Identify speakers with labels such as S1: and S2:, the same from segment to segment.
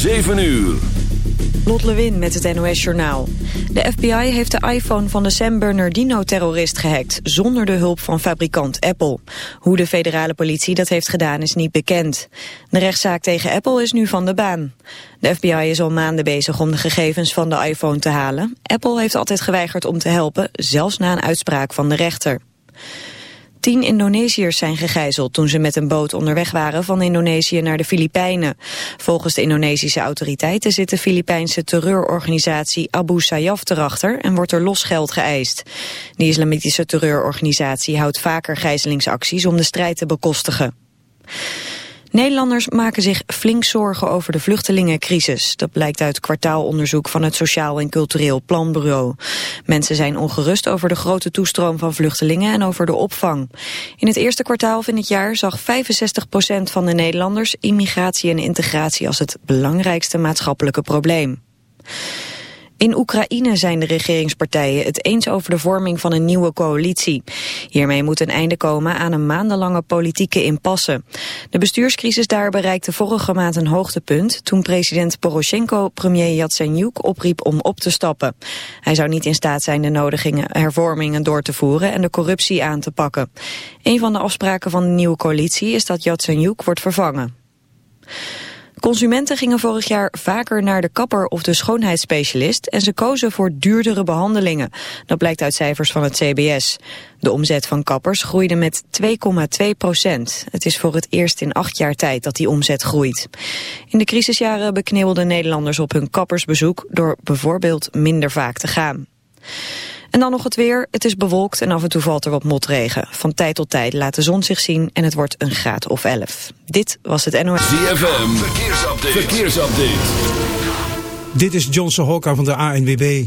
S1: 7 uur.
S2: Lot Lewin met het NOS Journaal. De FBI heeft de iPhone van de San Bernardino-terrorist gehackt... zonder de hulp van fabrikant Apple. Hoe de federale politie dat heeft gedaan is niet bekend. De rechtszaak tegen Apple is nu van de baan. De FBI is al maanden bezig om de gegevens van de iPhone te halen. Apple heeft altijd geweigerd om te helpen, zelfs na een uitspraak van de rechter. Tien Indonesiërs zijn gegijzeld toen ze met een boot onderweg waren van Indonesië naar de Filipijnen. Volgens de Indonesische autoriteiten zit de Filipijnse terreurorganisatie Abu Sayyaf erachter en wordt er losgeld geëist. Die islamitische terreurorganisatie houdt vaker gijzelingsacties om de strijd te bekostigen. Nederlanders maken zich flink zorgen over de vluchtelingencrisis. Dat blijkt uit kwartaalonderzoek van het Sociaal en Cultureel Planbureau. Mensen zijn ongerust over de grote toestroom van vluchtelingen en over de opvang. In het eerste kwartaal van het jaar zag 65% van de Nederlanders immigratie en integratie als het belangrijkste maatschappelijke probleem. In Oekraïne zijn de regeringspartijen het eens over de vorming van een nieuwe coalitie. Hiermee moet een einde komen aan een maandenlange politieke impasse. De bestuurscrisis daar bereikte vorige maand een hoogtepunt... toen president Poroshenko premier Yatsenyuk opriep om op te stappen. Hij zou niet in staat zijn de nodige hervormingen door te voeren... en de corruptie aan te pakken. Een van de afspraken van de nieuwe coalitie is dat Yatsenyuk wordt vervangen. Consumenten gingen vorig jaar vaker naar de kapper of de schoonheidsspecialist en ze kozen voor duurdere behandelingen. Dat blijkt uit cijfers van het CBS. De omzet van kappers groeide met 2,2 procent. Het is voor het eerst in acht jaar tijd dat die omzet groeit. In de crisisjaren beknibbelden Nederlanders op hun kappersbezoek door bijvoorbeeld minder vaak te gaan. En dan nog het weer. Het is bewolkt en af en toe valt er wat motregen. Van tijd tot tijd laat de zon zich zien en het wordt een graad of 11. Dit was het NOS.
S1: ZFM, verkeersupdate. verkeersupdate.
S3: Dit is Johnson Hokka van de ANWB.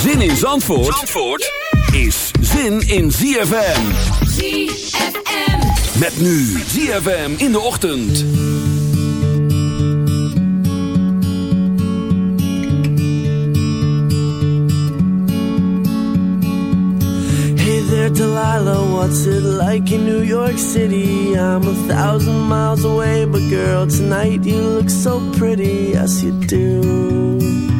S1: Zin in Zandvoort, Zandvoort is zin in ZFM.
S4: ZFM.
S1: Met nu ZFM in de ochtend.
S5: Hey there, Delilah, what's it like in New York City? I'm a thousand miles away, but girl, tonight you look so pretty, yes you do.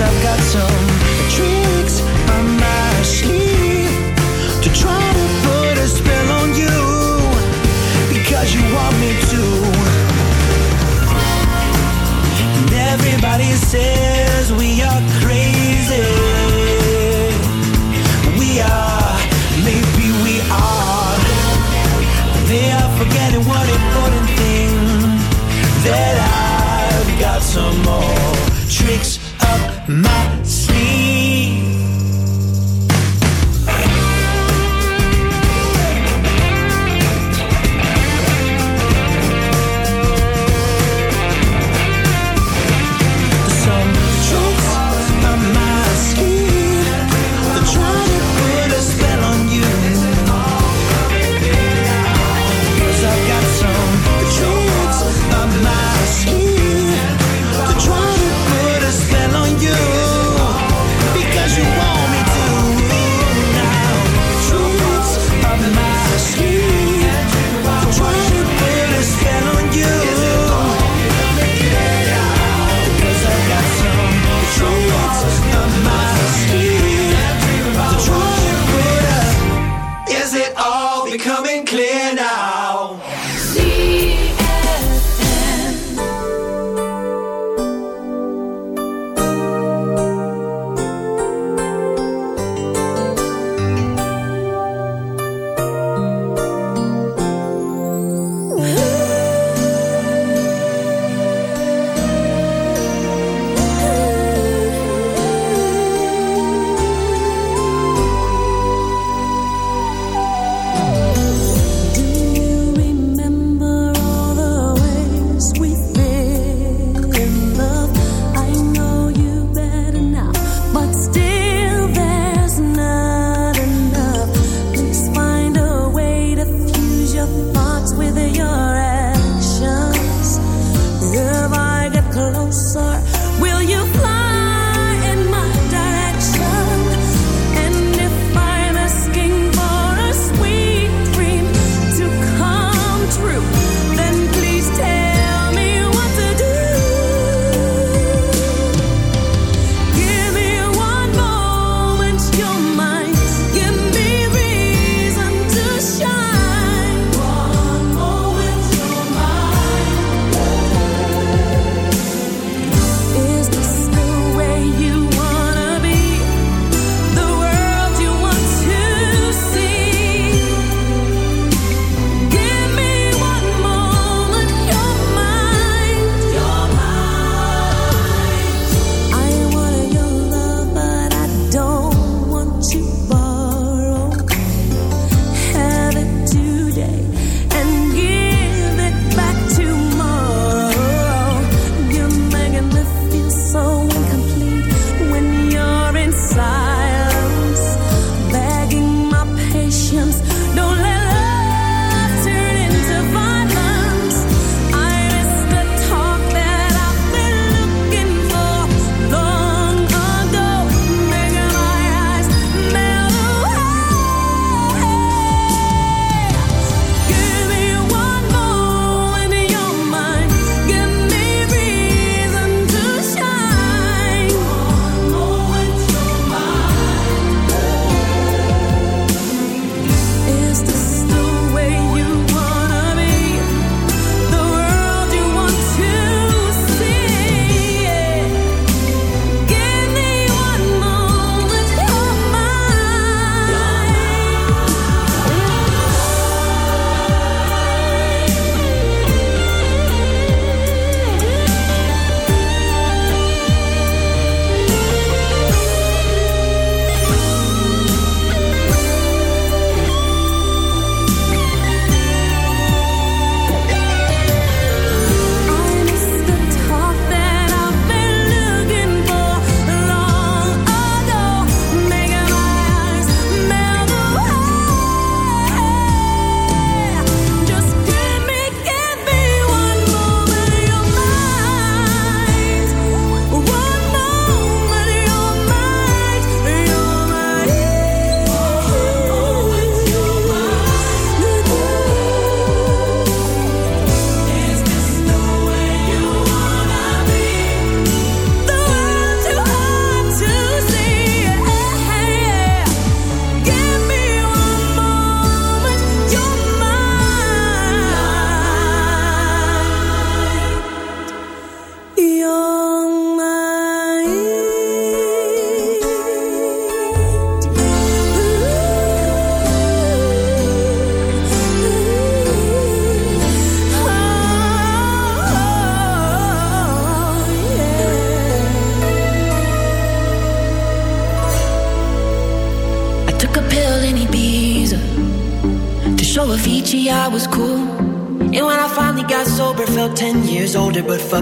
S6: I've got some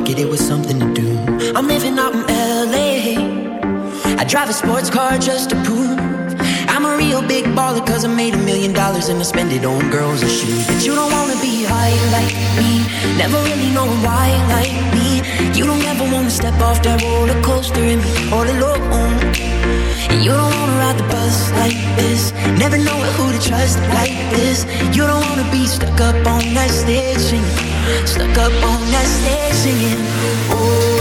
S7: Get it
S8: with something But you don't wanna be high like me. Never really know why like me. You don't ever wanna step off that roller coaster and be all alone. And you don't wanna ride the bus like this. Never know who to trust like this. You don't wanna be stuck up on that stage singing, stuck up on that stage singing. Oh.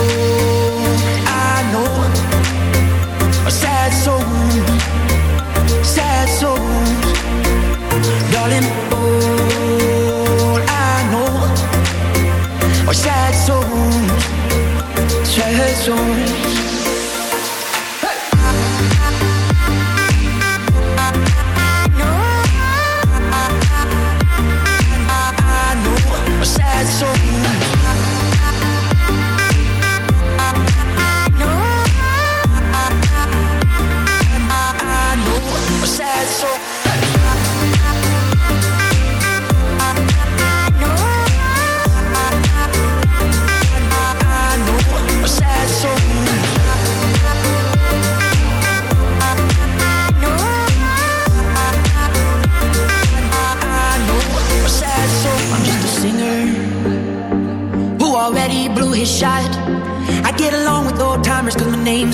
S8: Sad songs, sad songs.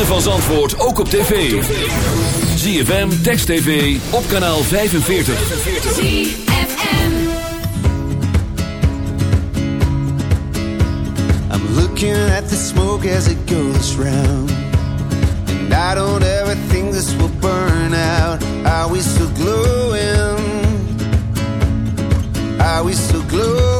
S1: ritme van Zandvoort ook op tv. ZFM, Text TV, op kanaal 45.
S7: ZFM
S9: I'm looking at the smoke as it goes round. And I don't ever think this will burn out. Are we still glowing? Are we still glowing?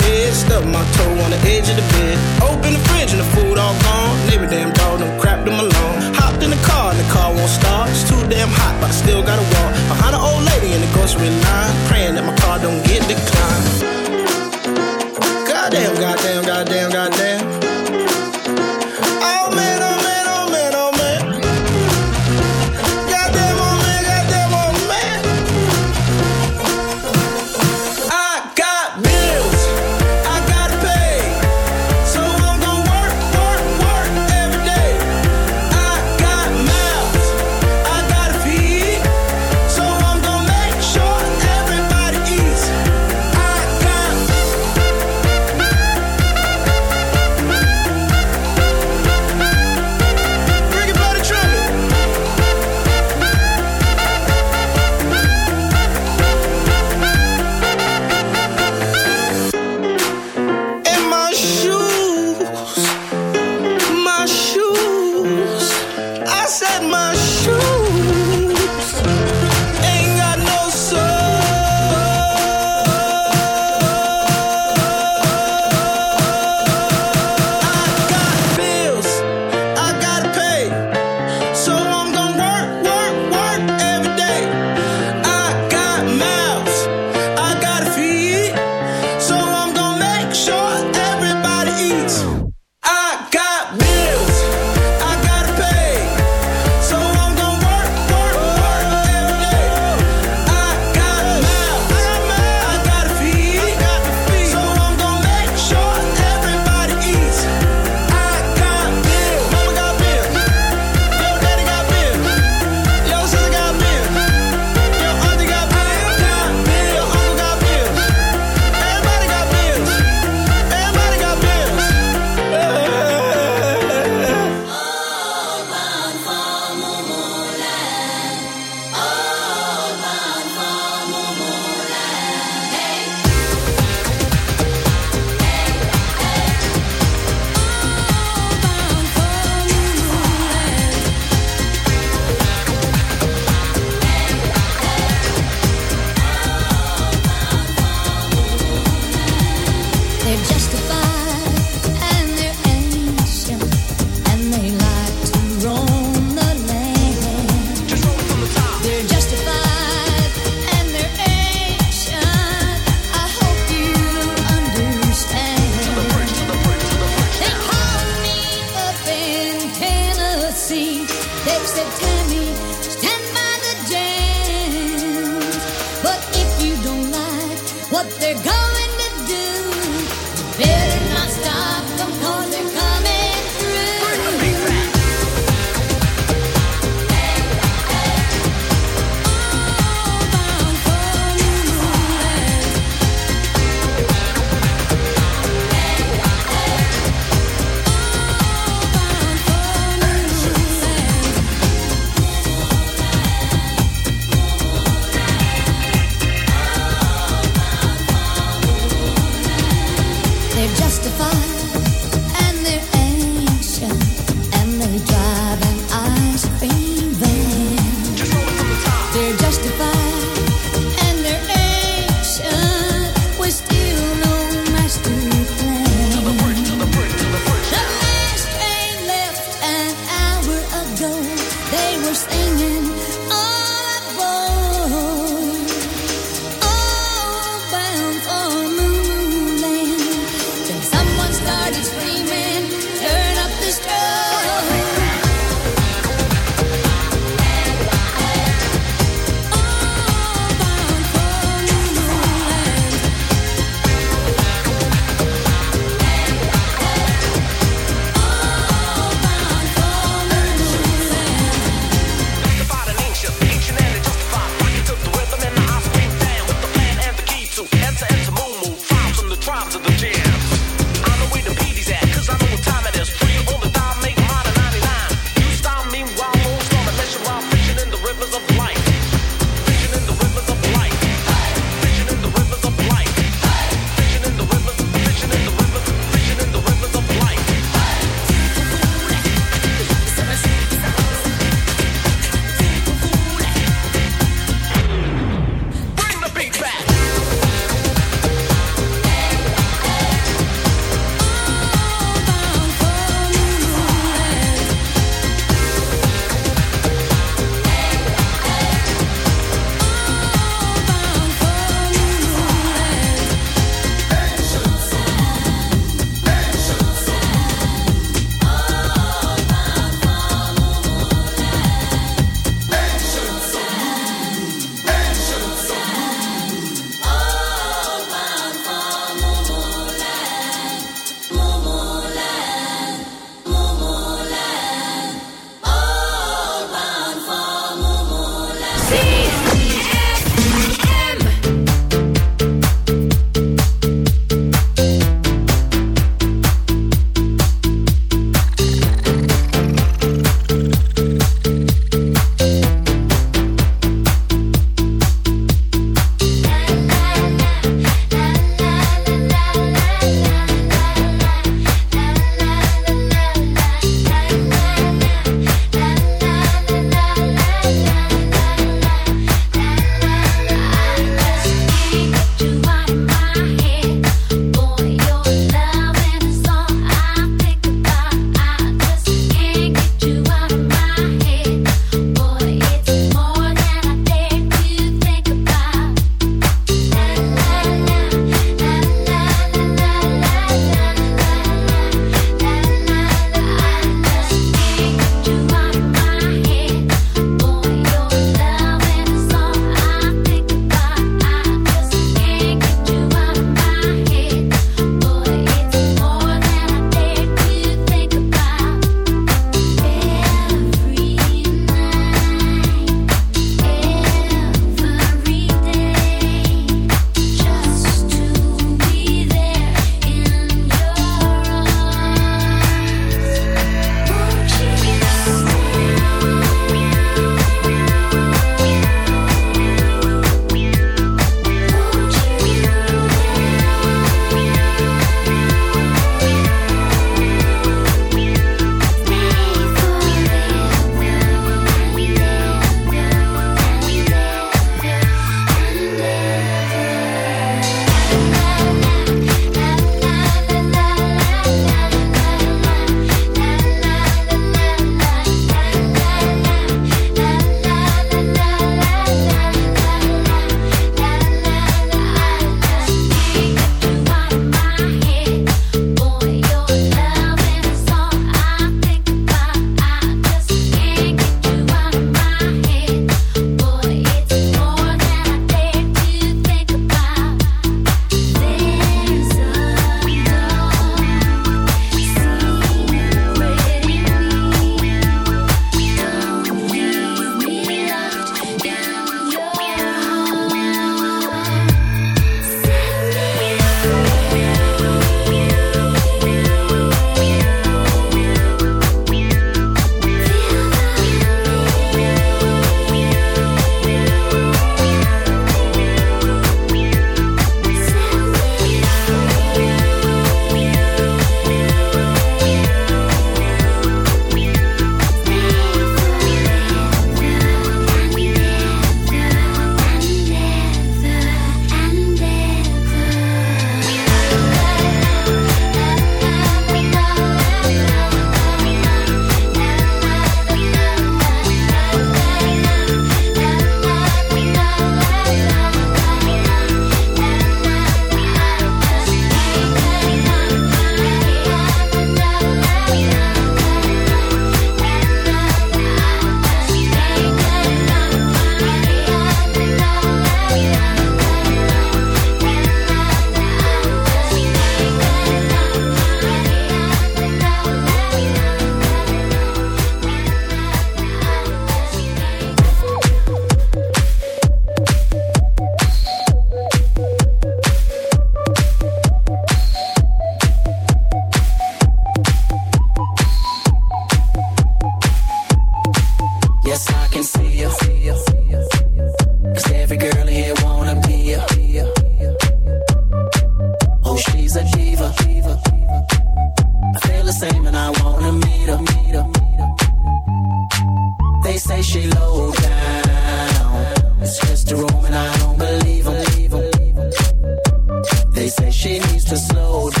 S10: she needs to slow down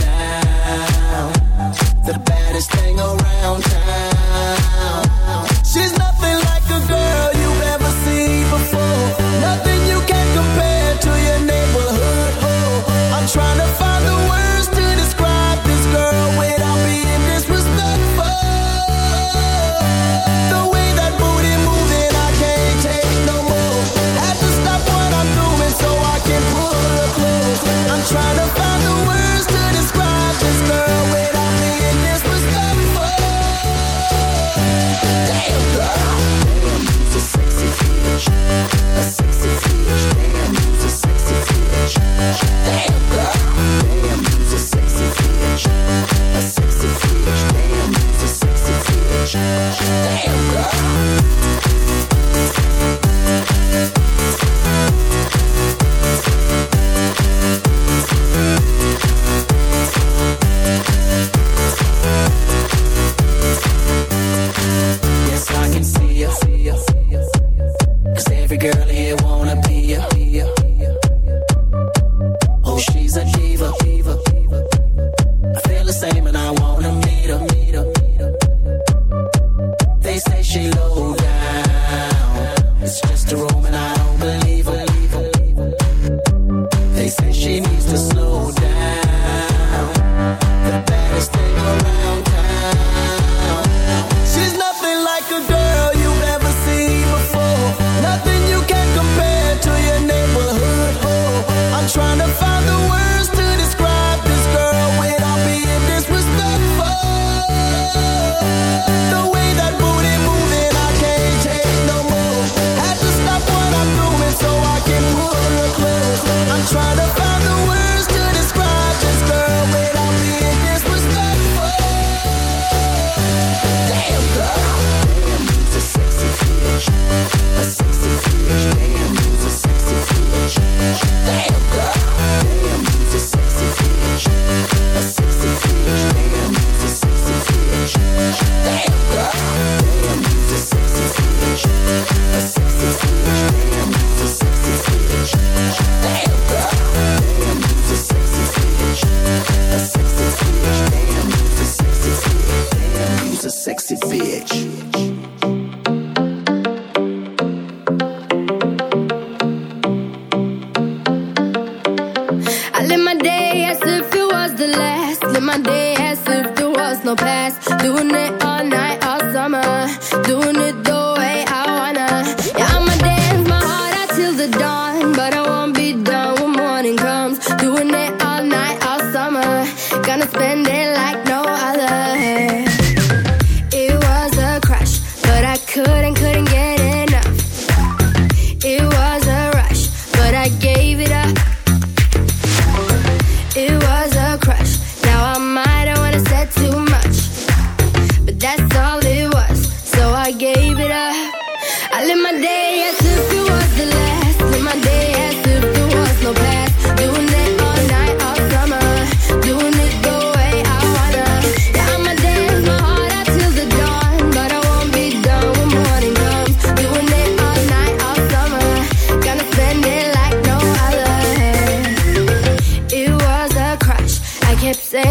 S1: hips and eh?